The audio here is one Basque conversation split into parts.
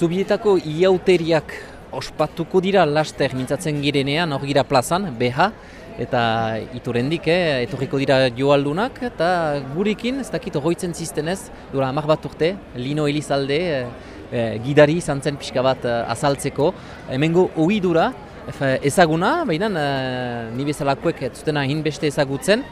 Zubietako iauteriak ospatuko dira laster mintzatzen girenean, hor gira plazan, BH, eta iturendik, eh, etorriko dira joaldunak, eta gurekin, ez dakit hoitzen ziztenez, dura amak bat urte, Lino Elizalde, eh, eh, gidari izan zen pixka bat eh, azaltzeko, hemengo ohidura ezaguna, baina eh, ni bezalakoek ez zutena hinbeste ezagutzen,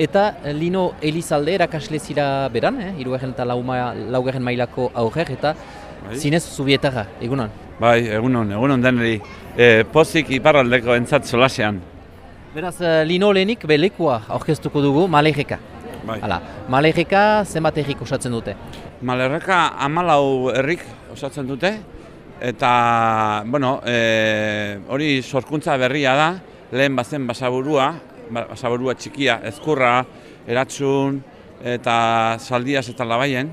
eta Lino Elizalde erakasle beran, eh, irugarren eta laugarren mailako aurrer, eta Bai. zinez zubietarra, egunon. Bai, egunon, egunon deneri. E, pozik iparraldeko entzat solasean. Beraz, eh, Lino lehenik belekua aurkeztuko dugu, Malerreka. Bai. Hala, Malerreka zenbat errik osatzen dute? Malerreka amalau herrik osatzen dute, eta, bueno, e, hori sorkuntza berria da, lehen bazen basaburua, ba- basaburua txikia, ezkurra, eratsun, eta saldiaz eta labaien.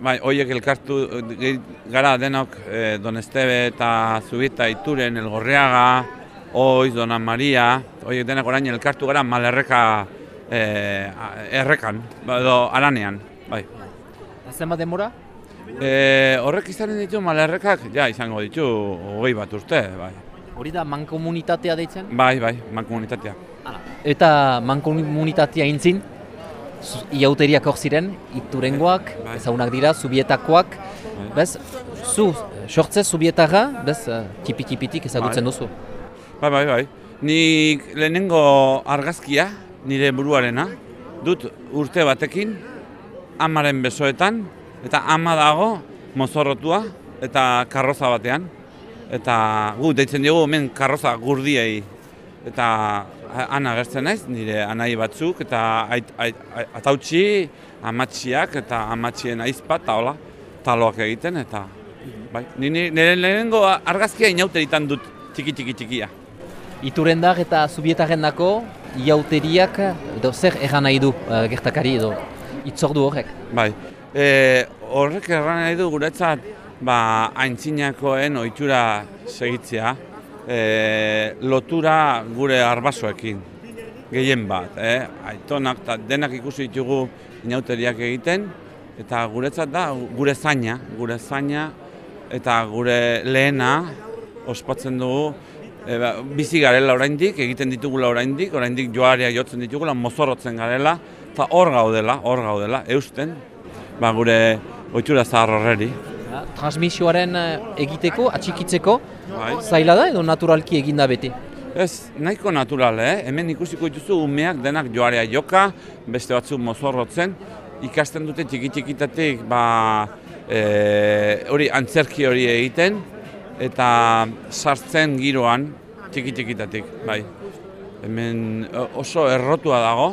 Bai, horiek elkartu gehi- gara denok e, Don Estebe eta Zubita Ituren, Elgorriaga, Oiz, Dona Maria, horiek denak orain elkartu gara malerreka e, errekan, ba, edo aranean. Bai. Zenbat denbora? E, horrek izanen ditu malerrekak, ja, izango ditu hogei bat urte, bai. Hori da mankomunitatea deitzen? Bai, bai, mankomunitatea. Eta mankomunitatea intzin, iauteriak hor ziren, iturengoak, Bai. ezagunak dira, zubietakoak, bez, zu, sortzez zubietarra, bez, eh, tipi-tipitik ezagutzen Bai. duzu. Bai, bai, bai. Nik lehenengo argazkia, nire buruarena, dut urte batekin, amaren besoetan, eta ama dago mozorrotua eta karroza batean. Eta gu deitzen diogu hemen karroza gurdiei. Eta han agertzen naiz, nire anai batzuk, eta ait, ait, ait, atautxi, amatxiak eta amatxien aizpa, eta hola, taloak egiten, eta bai. Ni- ni- Nire lehenengo argazkia inauteritan dut txiki txiki txikia. Iturendar eta zubietaren dako, iauteriak, edo zer erran nahi du eh, gertakari edo itzordu horrek. Bai. E, horrek erran nahi du guretzat ba, aintzinakoen ohitura segitzea, e, lotura gure arbasoekin, gehien bat. Eh? Aitonak eta denak ikusi ditugu inauteriak egiten, eta guretzat da gure zaina, gure zaina eta gure lehena ospatzen dugu e, ba, bizi garela oraindik, egiten ditugula oraindik, oraindik joaria jotzen ditugula, mozorrotzen garela, eta hor gaudela, hor gaudela, eusten, ba, gure ohitura zahar horreri. Ja, Transmisioaren eh, egiteko, atxikitzeko, Bai. zaila da edo naturalki eginda beti. Ez, nahiko natural, eh? Hemen ikusiko dituzu umeak denak joarea joka, beste batzuk mozorrotzen, ikasten dute txiki txikitatik, ba, e, hori antzerki hori egiten, eta sartzen giroan txiki txikitatik, bai. Hemen oso errotua dago,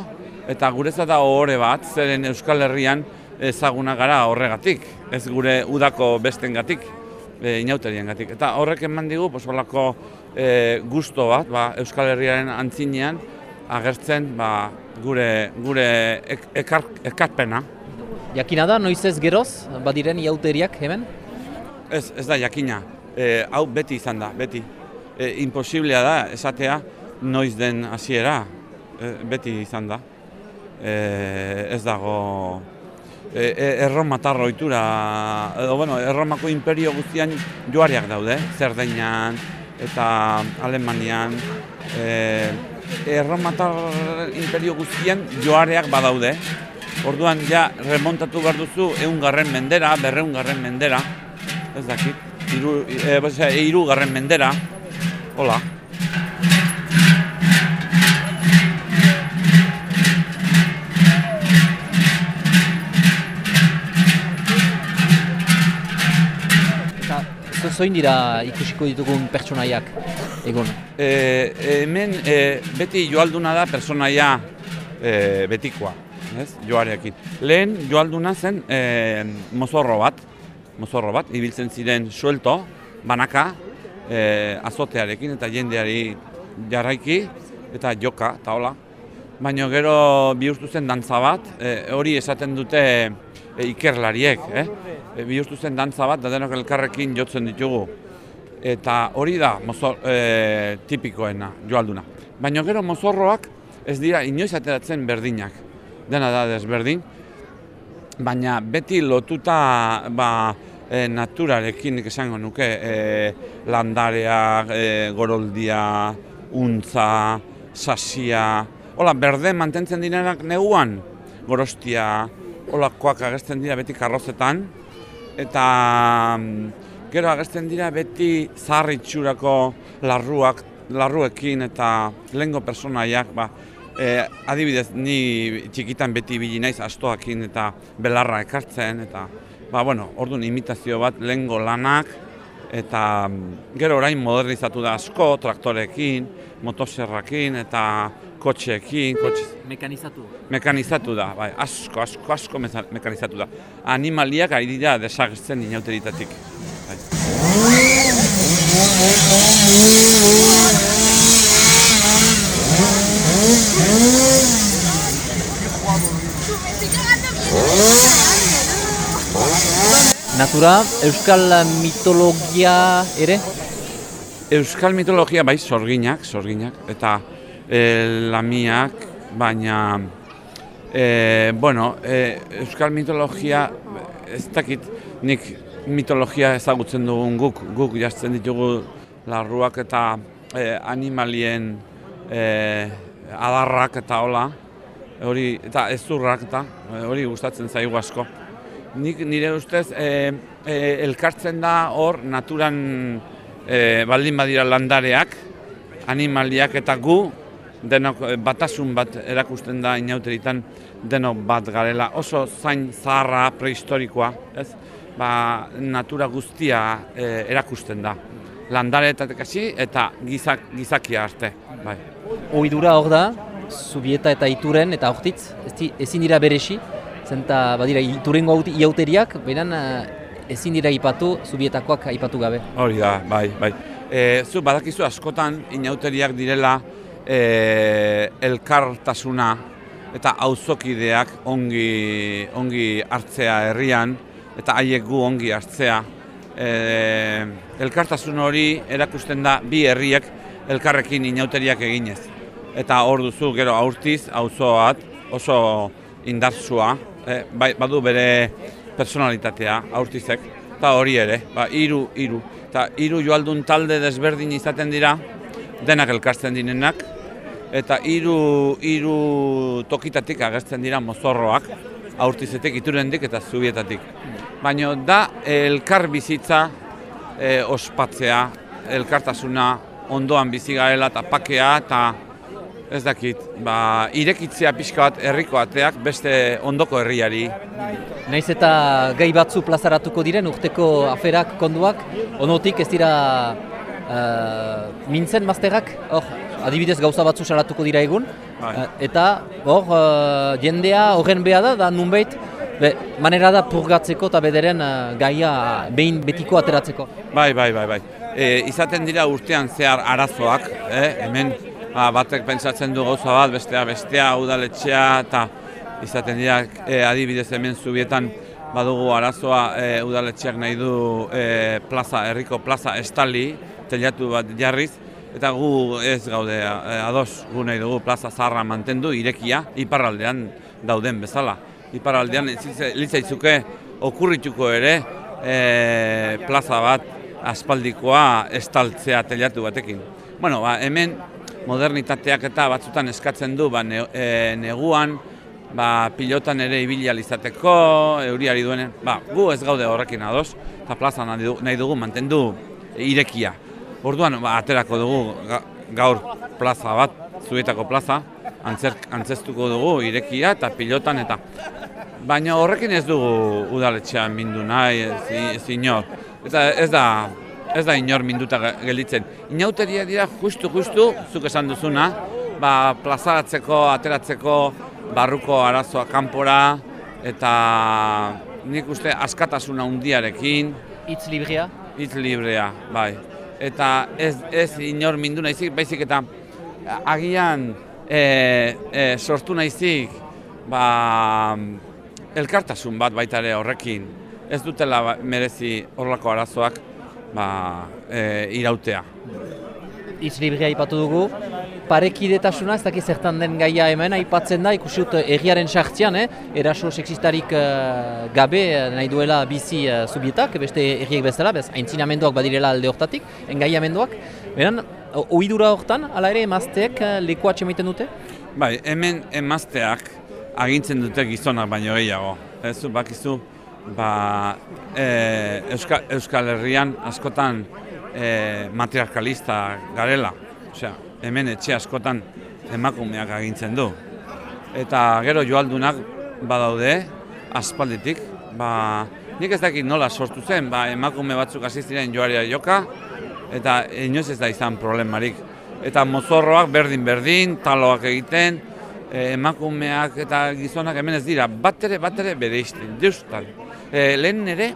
eta guretzat da ohore bat, zeren Euskal Herrian ezaguna gara horregatik, ez gure udako bestengatik, e, inauteriengatik. Eta horrek eman digu, pues, holako e, gusto bat, ba, Euskal Herriaren antzinean agertzen ba, gure, gure ek, ekar, ekarpena. Jakina da, noiz ez geroz, badiren iauteriak hemen? Ez, ez da jakina, e, hau beti izan da, beti. E, imposiblea da esatea noiz den hasiera, e, beti izan da. E, ez dago erromatar ohitura, edo bueno, erromako imperio guztian joariak daude, Zerdainan eta Alemanian. E, erromatar imperio guztian joareak badaude. Orduan ja remontatu behar duzu eungarren mendera, berreungarren mendera, ez dakit, iru, e, osea, hirugarren mendera, hola. Zoin dira ikusiko ditugun pertsonaiak egon. E, hemen e, beti joalduna da personaia e, betikoa, ez? joarekin. Lehen joalduna zen e, mozorro bat, mozorro bat, ibiltzen ziren suelto, banaka, e, azotearekin eta jendeari jarraiki eta joka, eta hola. Baina gero bihurtu zen dantza bat, e, hori esaten dute e, ikerlariek, eh? E, bihurtu zen dantza bat, da denok elkarrekin jotzen ditugu. Eta hori da mozor, e, tipikoena, joalduna. Baina gero mozorroak ez dira inoiz ateratzen berdinak. Dena da desberdin. Baina beti lotuta ba, e, naturarekin esango nuke e, landareak, e, goroldia, untza, sasia, hola, berde mantentzen direnak neguan, gorostia, hola, koak agesten dira beti karrozetan, eta mm, gero agesten dira beti zarritxurako larruak, larruekin eta lehengo personaiak, ba, e, adibidez, ni txikitan beti bili naiz astoakin eta belarra ekartzen, eta, ba, bueno, orduan imitazio bat lehengo lanak, eta mm, gero orain modernizatu da asko, traktorekin, motoserrakin eta kotxeekin, kotxe... Mekanizatu. Mekanizatu da, bai, asko, asko, asko mekanizatu da. Animaliak ari dira desagertzen inauteritatik. Bai. Natura, euskal mitologia ere? Euskal mitologia bai, sorginak, sorginak, eta e, lamiak, baina, e, bueno, e, euskal mitologia, ez dakit, nik mitologia ezagutzen dugun guk, guk jazten ditugu larruak eta e, animalien e, adarrak eta hola, hori, eta ezurrak eta hori gustatzen zaigu asko. Nik nire ustez e, e, elkartzen da hor naturan e, baldin badira landareak, animaliak eta gu denok batasun bat erakusten da inauteritan denok bat garela oso zain zaharra prehistorikoa, ez? Ba, natura guztia e, erakusten da. Landare eta tekasi eta gizak, gizakia arte. Bai. Oidura hor da, Zubieta eta Ituren eta Hortitz, ezin dira beresi, zenta badira iturengo iauteriak, beran eh, ezin dira ipatu, zubietakoak aipatu gabe. Hori da, bai, bai. E, zu badakizu askotan inauteriak direla e, elkartasuna eta auzokideak ongi, ongi hartzea herrian eta haiek gu ongi hartzea. E, elkartasun hori erakusten da bi herriek elkarrekin inauteriak eginez. Eta hor duzu gero aurtiz, auzoat oso indartsua, e, bai, badu bere personalitatea aurtizek, eta hori ere, ba, iru, iru. Eta iru joaldun talde desberdin izaten dira, denak elkartzen dinenak, eta hiru hiru tokitatik agertzen dira mozorroak, aurtizetik, iturendik eta zubietatik. Baina da elkar bizitza e, ospatzea, elkartasuna ondoan bizi garela eta pakea eta ez dakit, ba, irekitzea pixka bat herriko ateak beste ondoko herriari. Naiz eta gai batzu plazaratuko diren urteko aferak konduak, onotik ez dira uh, mintzen mazterrak, hor, adibidez gauza batzu salatuko dira egun, uh, eta hor, uh, jendea horren beha da, da nunbait, Be, manera da purgatzeko eta bederen uh, gaia behin betiko ateratzeko. Bai, bai, bai, bai. E, izaten dira urtean zehar arazoak, eh? hemen ba, batek pentsatzen du gauza bat, bestea, bestea, udaletxea, eta izaten dira e, adibidez hemen zubietan badugu arazoa e, udaletxeak nahi du e, plaza, herriko plaza estali, telatu bat jarriz, eta gu ez gaude e, ados gu nahi dugu plaza zaharra mantendu irekia iparraldean dauden bezala. Iparraldean litzaitzuke okurrituko ere e, plaza bat aspaldikoa estaltzea telatu batekin. Bueno, ba, hemen modernitateak eta batzutan eskatzen du ba, e, neguan, ba, pilotan ere ibili izateko, euriari duenen, ba, gu ez gaude horrekin ados, eta plaza nahi dugu mantendu irekia. Orduan, ba, aterako dugu gaur plaza bat, zuetako plaza, antzerk, antzestuko dugu irekia eta pilotan eta baina horrekin ez dugu udaletxean mindu nahi, ez, ez inor. Eta ez da, ez da inor minduta gelditzen. Inauteria dira justu justu zuk esan duzuna, ba plazaratzeko, ateratzeko barruko arazoa kanpora eta nik uste askatasuna hundiarekin hitz librea, hitz librea, bai. Eta ez, ez inor mindu naizik, baizik eta agian e, e, sortu naizik ba, elkartasun bat baita ere horrekin. Ez dutela merezi horlako arazoak ba, e, irautea. Itz librea ipatu dugu, parekidetasuna, ez dakit zertan den gaia hemen, aipatzen da, ikusi dut erriaren sartzean, eh? eraso sexistarik uh, gabe eh, nahi duela bizi uh, subietak, beste erriek bezala, bez, aintzinamenduak badirela alde hortatik, engaiamenduak. Beran, oidura hortan, ala ere, emazteek uh, leku atxemaiten dute? Bai, hemen emazteak agintzen dute gizonak baino gehiago. Ez bakizu, ba, e, Euskal, Euskal Herrian askotan e, matriarkalista garela. Osea, hemen etxe askotan emakumeak agintzen du. Eta gero joaldunak badaude, aspalditik, ba, nik ez dakit nola sortu zen, ba, emakume batzuk hasi ziren joaria joka, eta inoiz ez da izan problemarik. Eta mozorroak berdin-berdin, taloak egiten, e, emakumeak eta gizonak hemen ez dira, bat ere, bat ere bere izten, deustal. E, lehen nire,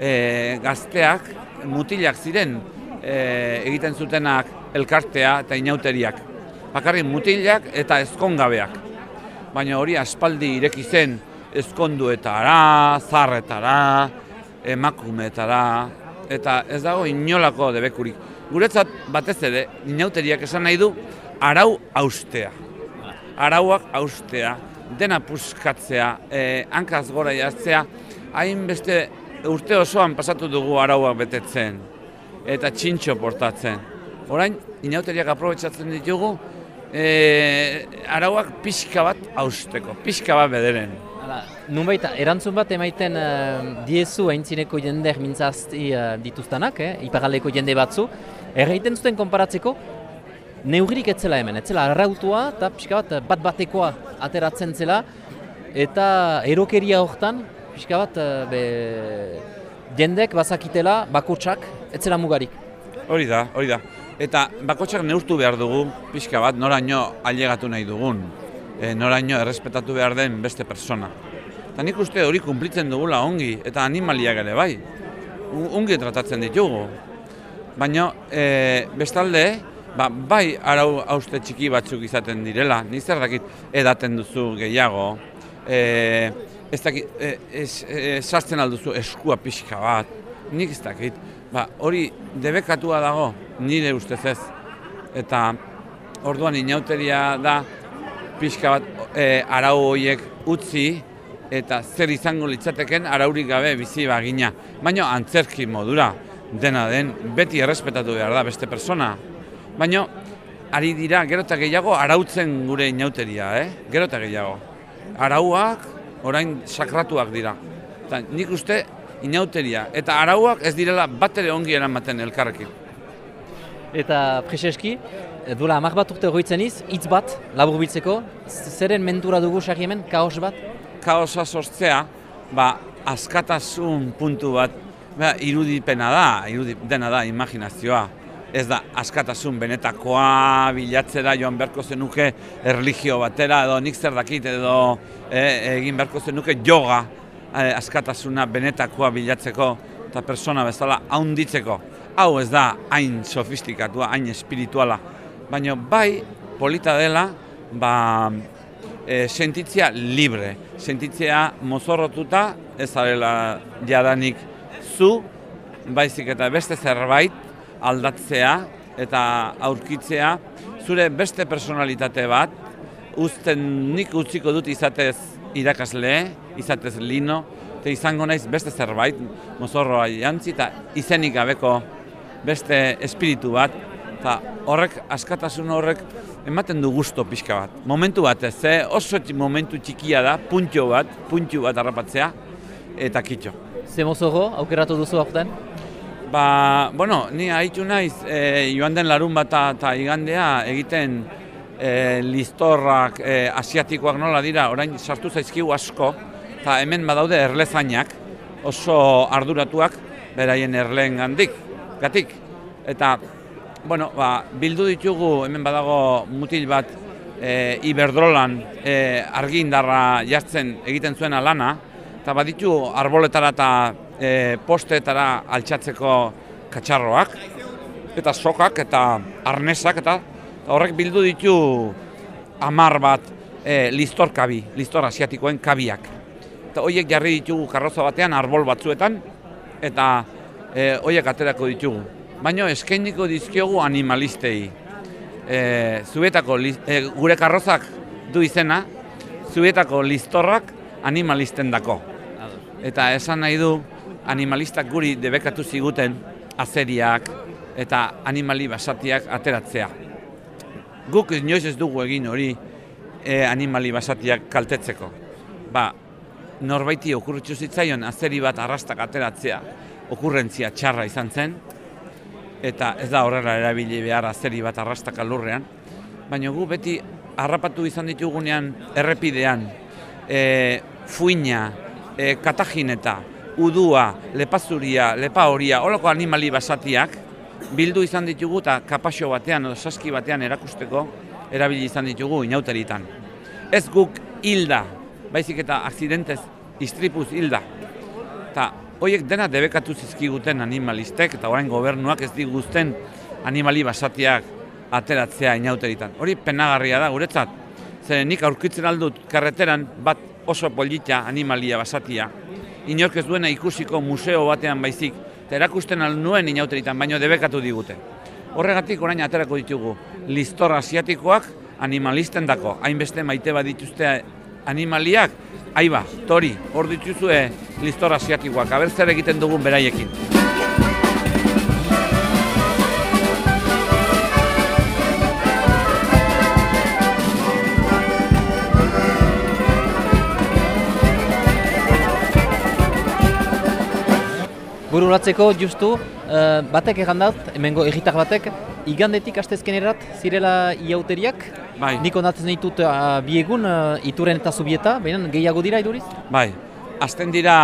e, gazteak, mutilak ziren, e, egiten zutenak elkartea eta inauteriak. Bakarrik mutilak eta ezkongabeak. Baina hori aspaldi ireki zen ezkonduetara, zarretara, emakumeetara, eta ez dago inolako debekurik. Guretzat batez ere, inauteriak esan nahi du, arau austea. Arauak austea, dena puskatzea, eh, hankaz gora jartzea, hainbeste urte osoan pasatu dugu arauak betetzen eta txintxo portatzen. Orain, inauteriak aprobetsatzen ditugu, e, arauak pixka bat hausteko, pixka bat bederen. Hala, nunbait, erantzun bat emaiten uh, diezu haintzineko jende mintzazti uh, dituztanak, eh, iparaleko jende batzu, erraiten zuten konparatzeko, neugrik etzela hemen, etzela arrautua eta pixka bat bat batekoa ateratzen zela, eta erokeria hortan, pixka bat, uh, be, jendek bazakitela, bakotsak, etzela mugarik. Hori da, hori da. Eta bakotsak neurtu behar dugu, pixka bat, noraino ailegatu nahi dugun, e, noraino errespetatu behar den beste persona. Eta nik uste hori kumplitzen dugula ongi, eta animaliak ere bai, ongi tratatzen ditugu. Baina e, bestalde, ba, bai arau hauste txiki batzuk izaten direla, zer dakit edaten duzu gehiago, e, ez dakit, e, e, sartzen alduzu eskua pixka bat, nik ez dakit, ba, hori debekatua dago, nire ustez ez. Eta orduan inauteria da pixka bat e, arau horiek utzi eta zer izango litzateken araurik gabe bizi bagina. Baina antzerki modura dena den beti errespetatu behar da beste persona. Baina ari dira gero eta gehiago arautzen gure inauteria, eh? gero eta gehiago. Arauak orain sakratuak dira. Eta nik uste inauteria eta arauak ez direla bat ere ongi eramaten elkarrekin. Eta Prezeski, duela amak bat urte goitzen iz, hitz bat, labur biltzeko, zeren mentura dugu sari hemen, kaos bat? Kaosa sortzea, ba, askatasun puntu bat, ba, irudipena da, irudip, dena da, imaginazioa. Ez da, askatasun benetakoa bilatzera joan beharko zenuke erlijio batera, edo nik zer dakit, edo eh, egin beharko zenuke yoga, Eh, askatasuna benetakoa bilatzeko eta persona bezala haunditzeko. Hau ez da hain sofistikatua, hain espirituala, baina bai polita dela ba, e, sentitzea libre, sentitzea mozorrotuta ez arela jadanik zu, baizik eta beste zerbait aldatzea eta aurkitzea. Zure beste personalitate bat, uzten nik utziko dut izatez irakasle, izatez lino, eta izango naiz beste zerbait, mozorroa jantzi, eta izenik gabeko beste espiritu bat, eta horrek, askatasun horrek, ematen du gusto pixka bat. Momentu bat ez, eh? oso momentu txikia da, puntio bat, puntio bat harrapatzea, eta kitxo. Ze mozorro, aukeratu duzu aurten? Ba, bueno, ni haitu naiz, e, joan den larun bat eta igandea egiten e, listorrak e, asiatikoak nola dira, orain sartu zaizkigu asko, eta hemen badaude erlezainak oso arduratuak beraien erleen gandik, gatik. Eta, bueno, ba, bildu ditugu hemen badago mutil bat e, iberdrolan e, argindarra jartzen egiten zuena lana, eta baditu arboletara eta e, postetara altxatzeko katxarroak, eta sokak eta arnesak eta horrek bildu ditu amar bat e, listor kabi, listor asiatikoen kabiak. Eta horiek jarri ditugu karroza batean arbol batzuetan, eta e, horiek aterako ditugu. Baina eskainiko dizkiogu animalistei. e, zubietako, li- e, gure karrozak du izena, zubietako listorrak animalisten dako. Eta esan nahi du, animalistak guri debekatu ziguten azeriak eta animali basatiak ateratzea. Guk inoiz ez dugu egin hori e, animali basatiak kaltetzeko. Ba, norbaiti okurritzu zitzaion azeri bat arrastak ateratzea okurrentzia txarra izan zen, eta ez da horrela erabili behar azeri bat arrastak alurrean, baina gu beti harrapatu izan ditugunean errepidean, e, fuina, e, katajineta, udua, lepazuria, lepa horia, holako animali basatiak, bildu izan ditugu eta kapaxo batean edo saski batean erakusteko erabili izan ditugu inauteritan. Ez guk hilda, baizik eta aksidentez istripuz hilda. Eta horiek dena debekatu zizkiguten animalistek eta orain gobernuak ez diguzten animali basatiak ateratzea inauteritan. Hori penagarria da guretzat. Zer nik aurkitzen aldut karreteran bat oso polita animalia basatia. Inork ez duena ikusiko museo batean baizik. Eta erakusten al nuen inauteritan, baino debekatu digute. Horregatik orain aterako ditugu listor asiatikoak animalisten dako. Hainbeste maite bat dituzte animaliak, aiba, tori, hor dituzue listor asiatikoak, aber zer egiten dugun beraiekin. Bururatzeko justu, eh, batek egan dut, hemengo egitar batek, igandetik astezkenerat zirela iauteriak, Bai. nik ondatzen ditut uh, biegun uh, ituren eta zubieta, baina gehiago dira iduriz? Bai, azten dira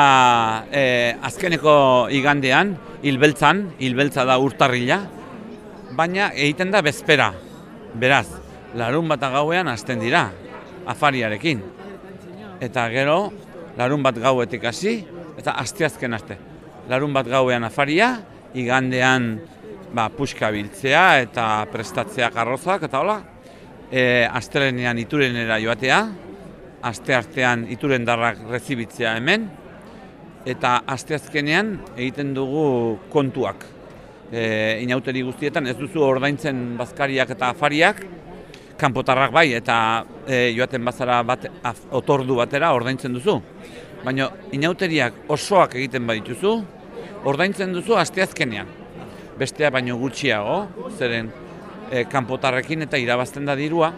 eh, azkeneko igandean, hilbeltzan, hilbeltza da urtarrila, baina egiten da bezpera. Beraz, larun bat gauean azten dira, afariarekin. Eta gero, larun bat gauetik hasi, eta asteazken aste. Larun bat gauean afaria, igandean ba, puxka biltzea eta prestatzea karrozak, eta hola. E, astelenean iturenera joatea, aste artean ituren darrak rezibitzea hemen, eta asteazkenean egiten dugu kontuak. E, inauteri guztietan ez duzu ordaintzen bazkariak eta afariak, kanpotarrak bai, eta e, joaten bazara bat, af, otordu batera ordaintzen duzu. Baina inauteriak osoak egiten badituzu, ordaintzen duzu asteazkenean. Bestea baino gutxiago, zeren e, kanpotarrekin eta irabazten da dirua,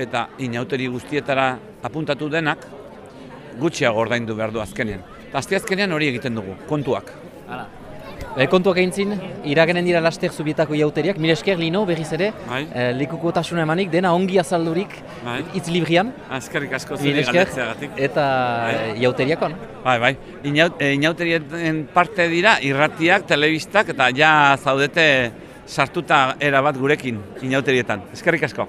eta inauteri guztietara apuntatu denak gutxiago ordaindu behar du azkenean. Eta asteazkenean hori egiten dugu, kontuak. E, kontuak egin zin, iragenen dira laster zubietako iauteriak, mire esker lino berriz ere, Bai. e, lekukotasuna emanik, dena ongi azaldurik, Bai. hitz librian, Azkerrik asko mire esker, eta Bai. iauteriakon. Bai, bai. Inaut, inauterien parte dira irratiak, telebistak eta ja zaudete sartuta era bat gurekin inauterietan. Eskerrik asko.